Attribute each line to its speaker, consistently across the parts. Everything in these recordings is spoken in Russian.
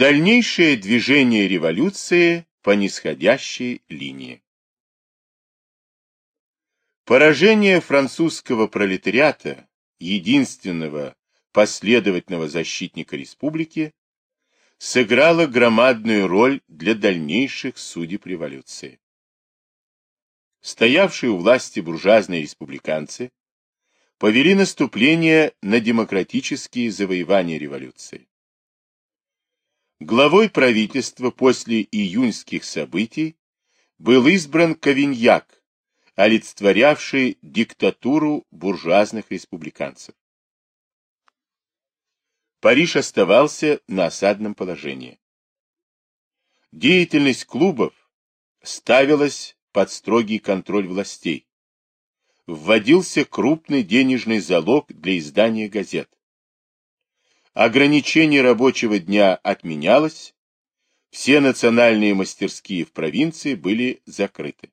Speaker 1: Дальнейшее движение революции по нисходящей линии. Поражение французского пролетариата, единственного последовательного защитника республики, сыграло громадную роль для дальнейших судеб революции. Стоявшие у власти буржуазные республиканцы повели наступление на демократические завоевания революции. Главой правительства после июньских событий был избран Кавиньяк, олицетворявший диктатуру буржуазных республиканцев. Париж оставался на осадном положении. Деятельность клубов ставилась под строгий контроль властей. Вводился крупный денежный залог для издания газет. Ограничение рабочего дня отменялось, все национальные мастерские в провинции были закрыты.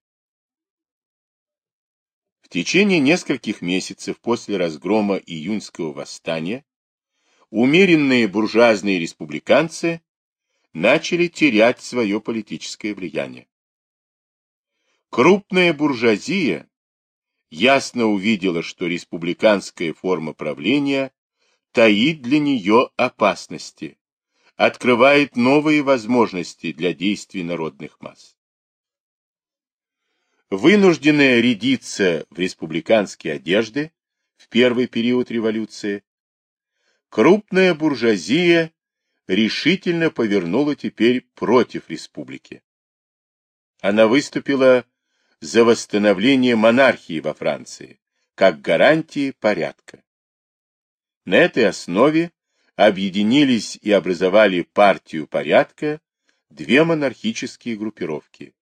Speaker 1: В течение нескольких месяцев после разгрома июньского восстания умеренные буржуазные республиканцы начали терять свое политическое влияние. Крупная буржуазия ясно увидела, что республиканская форма правления таит для нее опасности, открывает новые возможности для действий народных масс. Вынужденная рядиться в республиканские одежды в первый период революции, крупная буржуазия решительно повернула теперь против республики. Она выступила за восстановление монархии во Франции, как гарантии порядка. На этой основе объединились и образовали партию порядка две монархические группировки.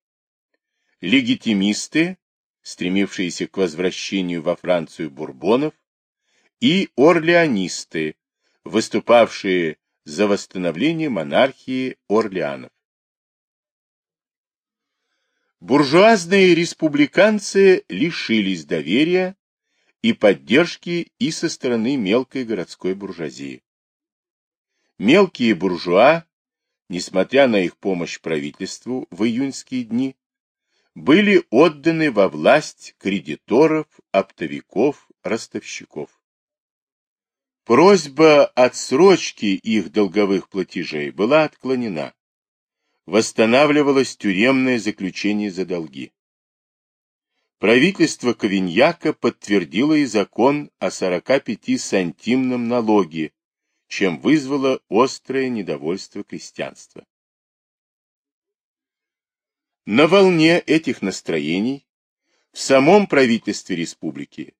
Speaker 1: Легитимисты, стремившиеся к возвращению во Францию бурбонов, и орлеонисты, выступавшие за восстановление монархии Орлеанов. Буржуазные республиканцы лишились доверия и поддержки и со стороны мелкой городской буржуазии. Мелкие буржуа, несмотря на их помощь правительству в июньские дни, были отданы во власть кредиторов, оптовиков, ростовщиков. Просьба отсрочки их долговых платежей была отклонена. Восстанавливалось тюремное заключение за долги. Правительство Ковиньяка подтвердило и закон о 45-сантимном налоге, чем вызвало острое недовольство крестьянства. На волне этих настроений в самом правительстве республики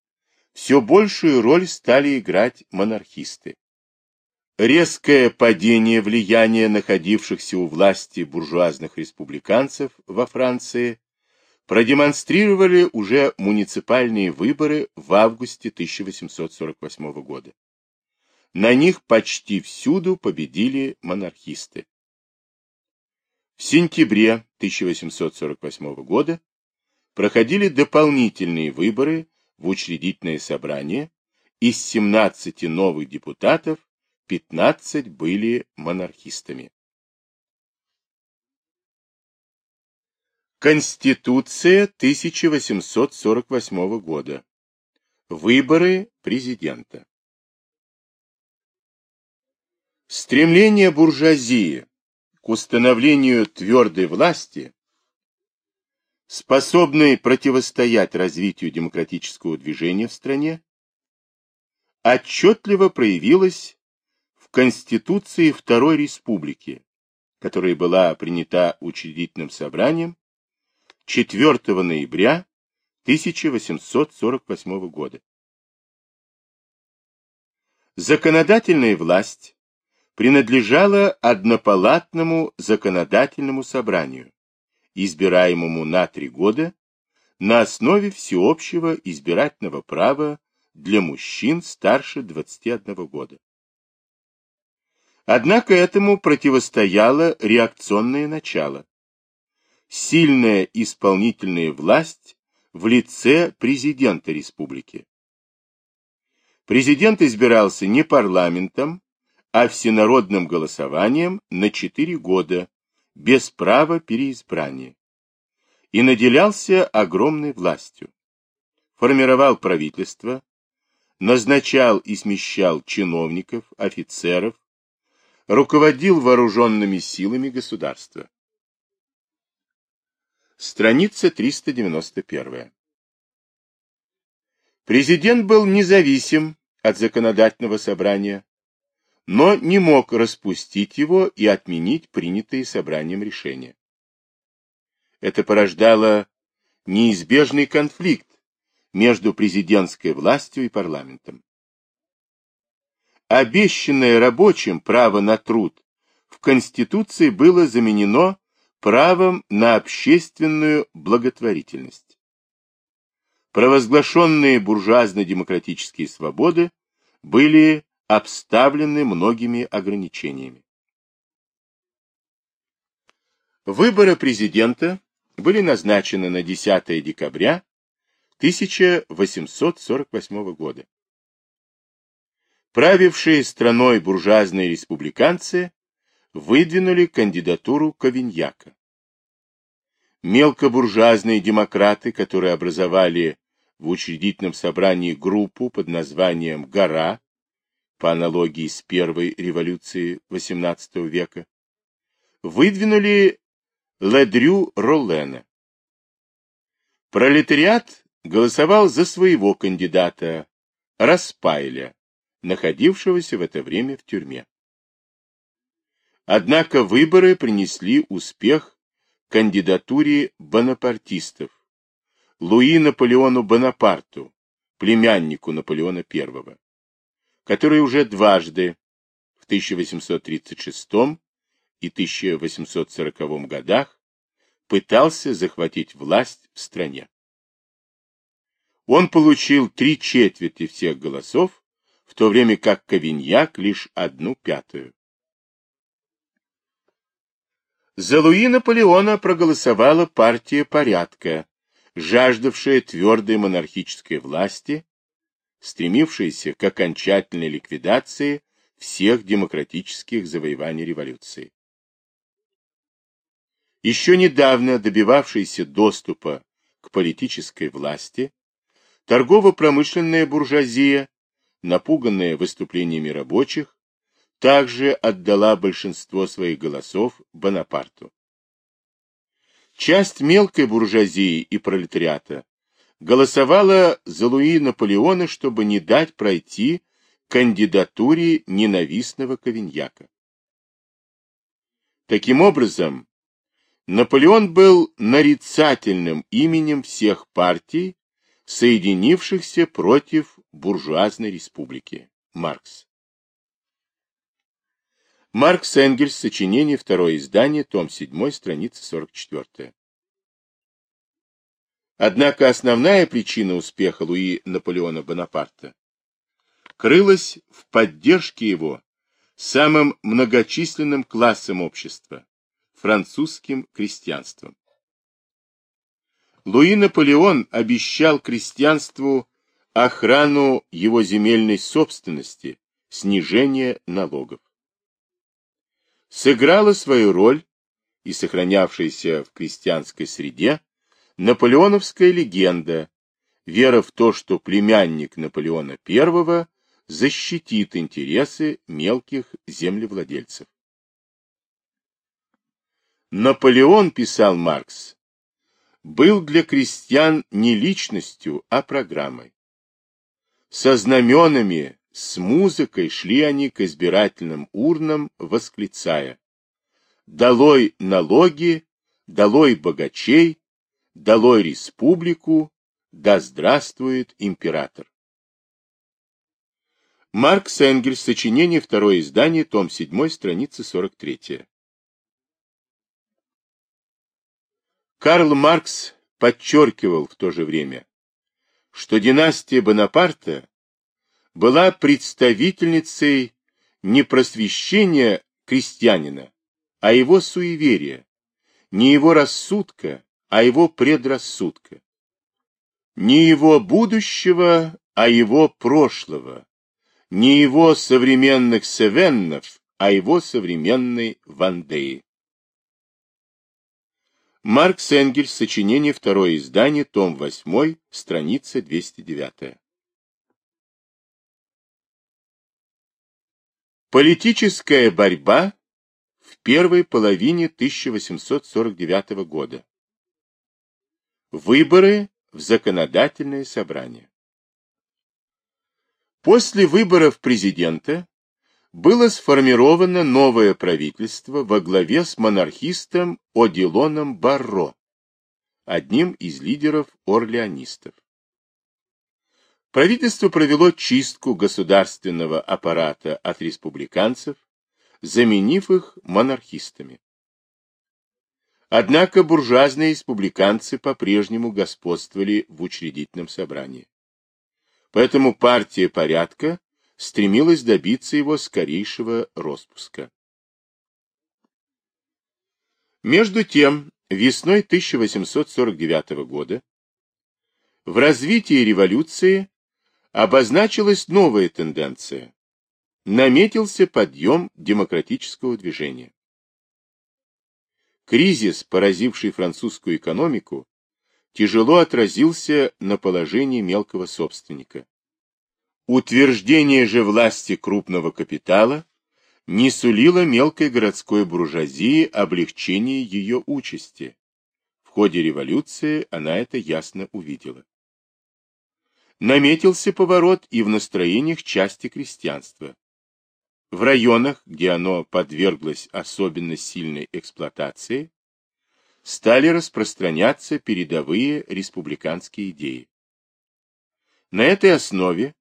Speaker 1: все большую роль стали играть монархисты. Резкое падение влияния находившихся у власти буржуазных республиканцев во Франции продемонстрировали уже муниципальные выборы в августе 1848 года. На них почти всюду победили монархисты. В сентябре 1848 года проходили дополнительные выборы в учредительное собрание. Из 17 новых депутатов 15 были монархистами. Конституция 1848 года. Выборы президента. Стремление буржуазии к установлению твердой власти, способной противостоять развитию демократического движения в стране, отчетливо проявилось в Конституции Второй Республики, которая была принята учредительным собранием 4 ноября 1848 года. Законодательная власть принадлежала однопалатному законодательному собранию, избираемому на три года на основе всеобщего избирательного права для мужчин старше 21 года. Однако этому противостояло реакционное начало, сильная исполнительная власть в лице президента республики. Президент избирался не парламентом, а всенародным голосованием на четыре года, без права переизбрания, и наделялся огромной властью. Формировал правительство, назначал и смещал чиновников, офицеров, руководил вооруженными силами государства. Страница 391. Президент был независим от законодательного собрания, но не мог распустить его и отменить принятые собранием решения. Это порождало неизбежный конфликт между президентской властью и парламентом. Обещанное рабочим право на труд в Конституции было заменено правом на общественную благотворительность. Провозглашенные буржуазно-демократические свободы были обставлены многими ограничениями. Выборы президента были назначены на 10 декабря 1848 года. Правившие страной буржуазные республиканцы выдвинули кандидатуру Ковиньяка. Мелкобуржуазные демократы, которые образовали в учредительном собрании группу под названием «Гора», по аналогии с первой революцией XVIII века, выдвинули Ледрю Роллена. Пролетариат голосовал за своего кандидата Распайля, находившегося в это время в тюрьме. Однако выборы принесли успех кандидатуре бонапартистов, Луи Наполеону Бонапарту, племяннику Наполеона I, который уже дважды в 1836 и 1840 годах пытался захватить власть в стране. Он получил три четверти всех голосов, в то время как Кавиньяк лишь одну пятую. За Луи Наполеона проголосовала партия порядка, жаждавшая твердой монархической власти, стремившаяся к окончательной ликвидации всех демократических завоеваний революции. Еще недавно добивавшаяся доступа к политической власти, торгово-промышленная буржуазия, напуганная выступлениями рабочих, также отдала большинство своих голосов Бонапарту. Часть мелкой буржуазии и пролетариата голосовала за Луи Наполеона, чтобы не дать пройти кандидатуре ненавистного Ковиньяка. Таким образом, Наполеон был нарицательным именем всех партий, соединившихся против буржуазной республики. Маркс. Маркс Энгельс, сочинение, второе издание, том 7, страница 44. Однако основная причина успеха Луи Наполеона Бонапарта крылась в поддержке его самым многочисленным классом общества – французским крестьянством. Луи Наполеон обещал крестьянству охрану его земельной собственности, снижение налогов сыграла свою роль и сохранявшаяся в крестьянской среде наполеоновская легенда, вера в то, что племянник Наполеона I защитит интересы мелких землевладельцев. Наполеон, писал Маркс, был для крестьян не личностью, а программой. Со знаменами, с музыкой шли они к избирательным урнам, восклицая «Долой налоги, долой богачей, долой республику, да здравствует император!» Маркс Энгельс, сочинение, второе издание, том 7, страница 43. Карл Маркс подчеркивал в то же время, что династия Бонапарта была представительницей не просвещения крестьянина, а его суеверия, не его рассудка, а его предрассудка, не его будущего, а его прошлого, не его современных Севеннов, а его современной Вандеи. Маркс Энгельс, сочинение, второе издание, том 8, страница 209. Политическая борьба в первой половине 1849 года. Выборы в законодательное собрание. После выборов президента было сформировано новое правительство во главе с монархистом Одилоном Барро, одним из лидеров орлеонистов. Правительство провело чистку государственного аппарата от республиканцев, заменив их монархистами. Однако буржуазные республиканцы по-прежнему господствовали в учредительном собрании. Поэтому партия порядка стремилась добиться его скорейшего распуска. Между тем, весной 1849 года в развитии революции обозначилась новая тенденция. Наметился подъем демократического движения. Кризис, поразивший французскую экономику, тяжело отразился на положении мелкого собственника. Утверждение же власти крупного капитала не сулило мелкой городской буржуазии облегчения ее участи. В ходе революции она это ясно увидела. Наметился поворот и в настроениях части крестьянства. В районах, где оно подверглось особенно сильной эксплуатации, стали распространяться передовые республиканские идеи. На этой основе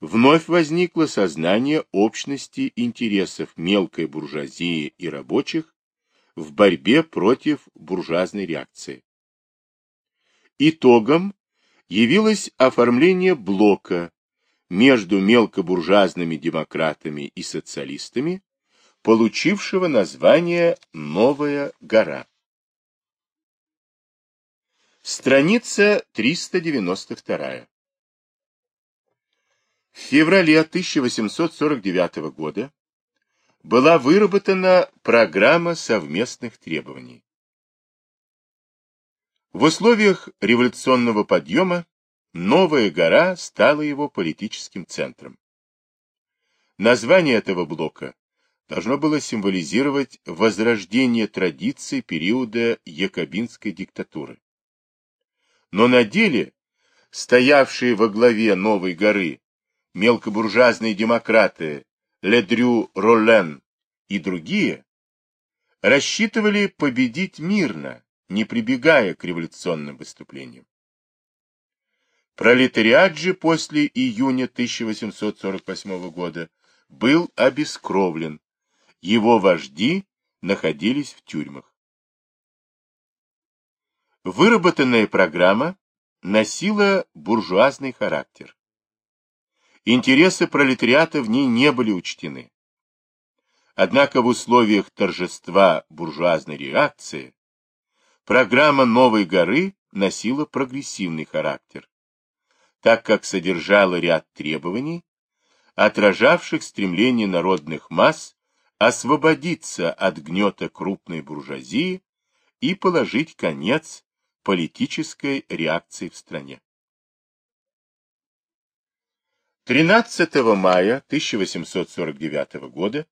Speaker 1: вновь возникло сознание общности интересов мелкой буржуазии и рабочих в борьбе против буржуазной реакции. Итогом явилось оформление блока между мелкобуржуазными демократами и социалистами, получившего название «Новая гора». Страница 392. В феврале 1849 года была выработана программа совместных требований. В условиях революционного подъема Новая гора стала его политическим центром. Название этого блока должно было символизировать возрождение традиций периода якобинской диктатуры. Но на деле стоявшие во главе Новой горы мелкобуржуазные демократы Ледрю Роллен и другие рассчитывали победить мирно, не прибегая к революционным выступлениям. Пролетариат же после июня 1848 года был обескровлен, его вожди находились в тюрьмах. Выработанная программа носила буржуазный характер. Интересы пролетариата в ней не были учтены. Однако в условиях торжества буржуазной реакции программа «Новой горы» носила прогрессивный характер, так как содержала ряд требований, отражавших стремление народных масс освободиться от гнета крупной буржуазии и положить конец политической реакции в стране. 13 мая 1849 года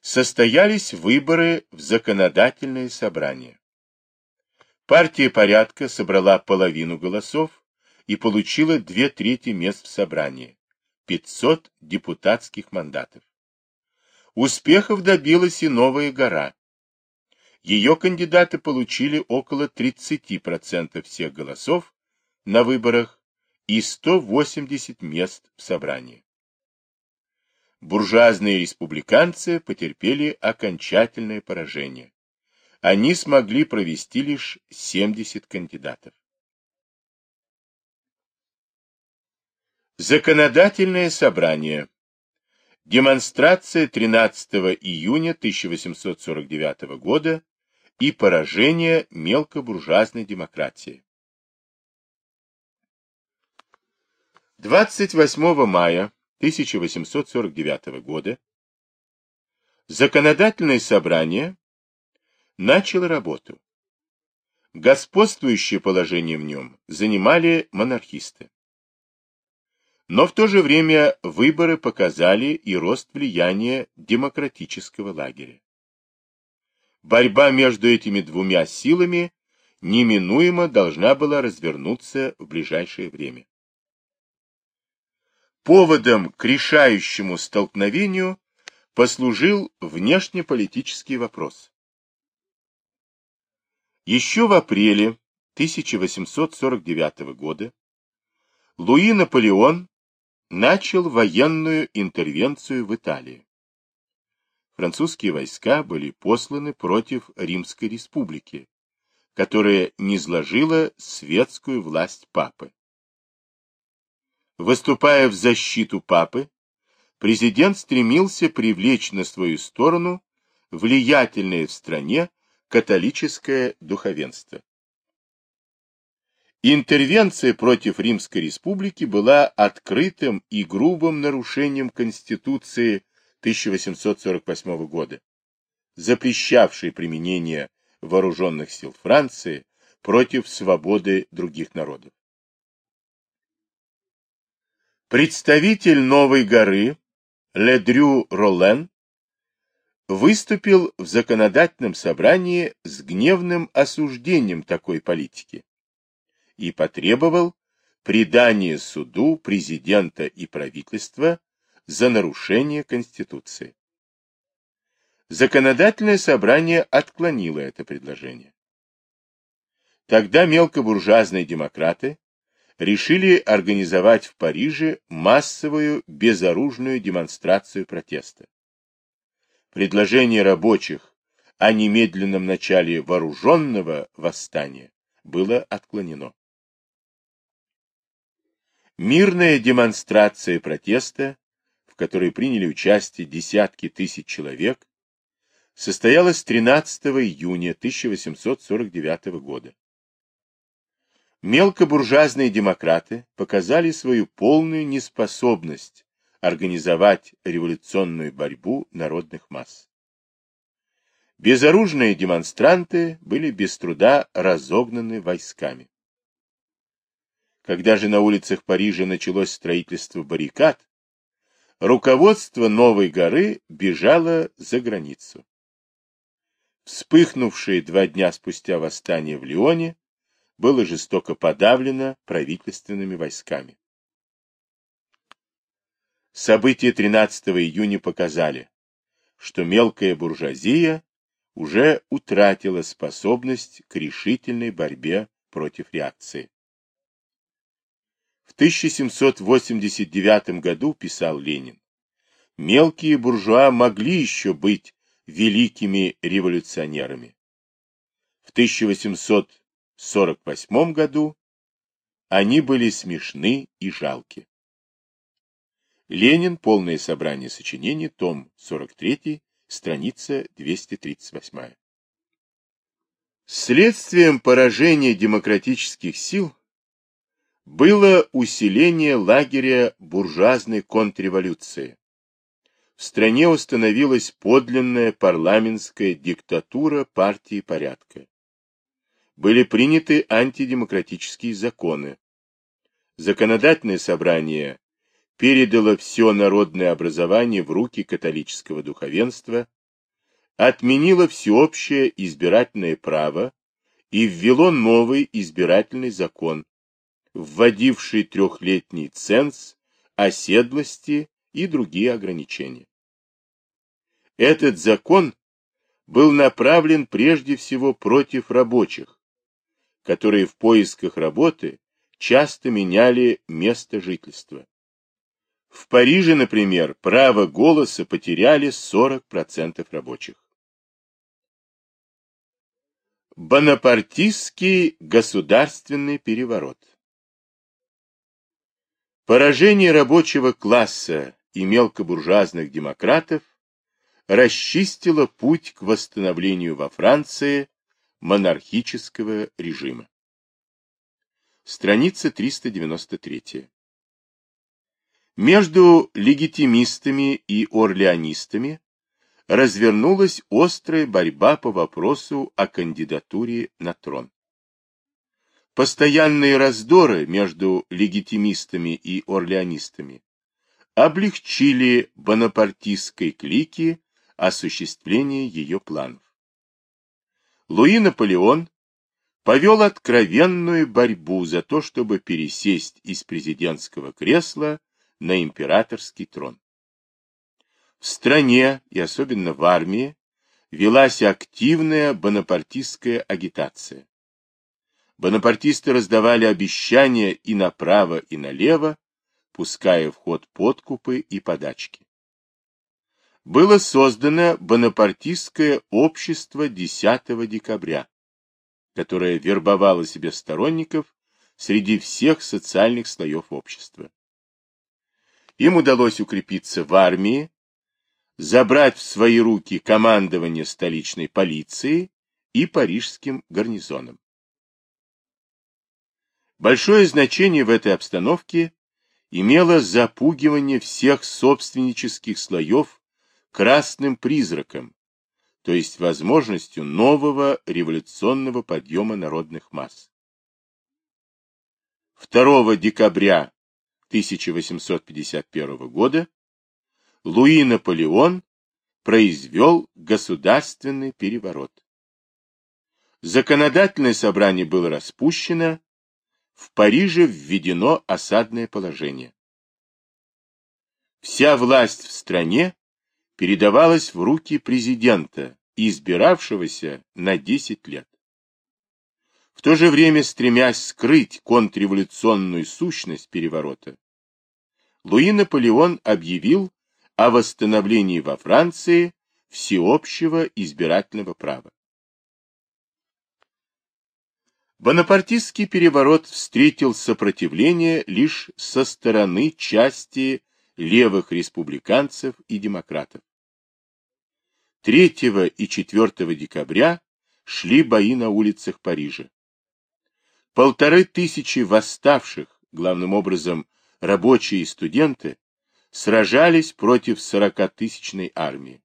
Speaker 1: состоялись выборы в законодательное собрание. Партия порядка собрала половину голосов и получила две трети мест в собрании, 500 депутатских мандатов. Успехов добилась и Новая гора. Ее кандидаты получили около 30% всех голосов на выборах и 180 мест в собрании. Буржуазные республиканцы потерпели окончательное поражение. Они смогли провести лишь 70 кандидатов. Законодательное собрание. Демонстрация 13 июня 1849 года и поражение мелкобуржуазной демократии. 28 мая 1849 года законодательное собрание начало работу. Господствующее положение в нем занимали монархисты. Но в то же время выборы показали и рост влияния демократического лагеря. Борьба между этими двумя силами неминуемо должна была развернуться в ближайшее время. Поводом к решающему столкновению послужил внешнеполитический вопрос. Еще в апреле 1849 года Луи Наполеон начал военную интервенцию в Италии. Французские войска были посланы против Римской республики, которая низложила светскую власть папы. Выступая в защиту папы, президент стремился привлечь на свою сторону влиятельное в стране католическое духовенство. Интервенция против Римской республики была открытым и грубым нарушением Конституции 1848 года, запрещавшей применение вооруженных сил Франции против свободы других народов. Представитель Новой горы Ледрю Ролен выступил в законодательном собрании с гневным осуждением такой политики и потребовал предания суду президента и правительства за нарушение Конституции. Законодательное собрание отклонило это предложение. Тогда мелкобуржуазные демократы решили организовать в Париже массовую безоружную демонстрацию протеста. Предложение рабочих о немедленном начале вооруженного восстания было отклонено. Мирная демонстрация протеста, в которой приняли участие десятки тысяч человек, состоялась 13 июня 1849 года мелкобуржуазные демократы показали свою полную неспособность организовать революционную борьбу народных масс. Безоружные демонстранты были без труда разогнаны войсками. Когда же на улицах Парижа началось строительство баррикад, руководство Новой горы бежало за границу. Вспыхнувшее два дня спустя восстание в Лионе было жестоко подавлено правительственными войсками. События 13 июня показали, что мелкая буржуазия уже утратила способность к решительной борьбе против реакции. В 1789 году, писал Ленин, мелкие буржуа могли еще быть великими революционерами. В 1800 1948 году они были смешны и жалки. Ленин. Полное собрание сочинений. Том 43. Страница 238. Следствием поражения демократических сил было усиление лагеря буржуазной контрреволюции. В стране установилась подлинная парламентская диктатура партии порядка были приняты антидемократические законы. Законодательное собрание передало все народное образование в руки католического духовенства, отменило всеобщее избирательное право и ввело новый избирательный закон, вводивший трехлетний ценз, оседлости и другие ограничения. Этот закон был направлен прежде всего против рабочих, которые в поисках работы часто меняли место жительства. В Париже, например, право голоса потеряли 40% рабочих. Бонапартистский государственный переворот Поражение рабочего класса и мелкобуржуазных демократов расчистило путь к восстановлению во Франции монархического режима. Страница 393. Между легитимистами и орлеонистами развернулась острая борьба по вопросу о кандидатуре на трон. Постоянные раздоры между легитимистами и орлеонистами облегчили бонапартистской клике осуществление ее планов. Луи Наполеон повел откровенную борьбу за то, чтобы пересесть из президентского кресла на императорский трон. В стране, и особенно в армии, велась активная бонапартистская агитация. Бонапартисты раздавали обещания и направо, и налево, пуская в ход подкупы и подачки. Было создано Бонапартистское общество 10 декабря, которое вербовало себе сторонников среди всех социальных слоев общества. Им удалось укрепиться в армии, забрать в свои руки командование столичной полиции и парижским гарнизоном. Большое значение в этой обстановке имело запугивание всех собственнических слоев красным призраком, то есть возможностью нового революционного подъема народных масс. 2 декабря 1851 года Луи Наполеон произвел государственный переворот. Законодательное собрание было распущено, в Париже введено осадное положение. Вся власть в стране передавалась в руки президента, избиравшегося на 10 лет. В то же время, стремясь скрыть контрреволюционную сущность переворота, Луи Наполеон объявил о восстановлении во Франции всеобщего избирательного права. Бонапартистский переворот встретил сопротивление лишь со стороны части левых республиканцев и демократов. 3 и 4 декабря шли бои на улицах Парижа. Полторы тысячи восставших, главным образом рабочие и студенты, сражались против сорокатысячной армии.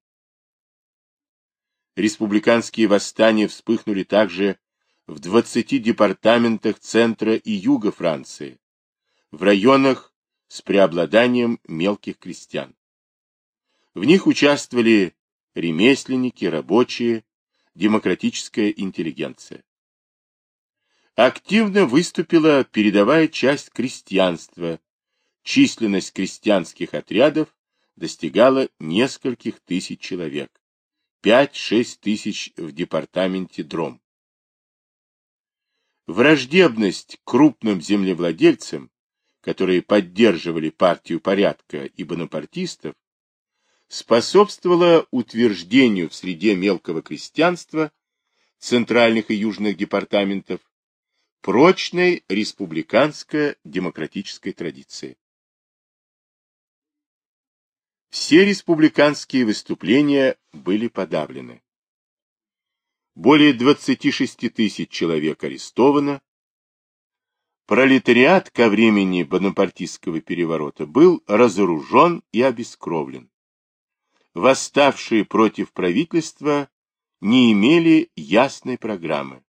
Speaker 1: Республиканские восстания вспыхнули также в 20 департаментах центра и юга Франции, в районах с преобладанием мелких крестьян. В них участвовали ремесленники, рабочие, демократическая интеллигенция. Активно выступила передовая часть крестьянства, численность крестьянских отрядов достигала нескольких тысяч человек, 5-6 тысяч в департаменте Дром. Враждебность крупным землевладельцам, которые поддерживали партию порядка и бонапартистов, способствовала утверждению в среде мелкого крестьянства центральных и южных департаментов прочной республиканско-демократической традиции. Все республиканские выступления были подавлены. Более 26 тысяч человек арестовано. Пролетариат ко времени бонапартистского переворота был разоружен и обескровлен. Восставшие против правительства не имели ясной программы.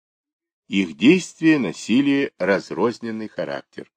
Speaker 1: Их действия носили разрозненный характер.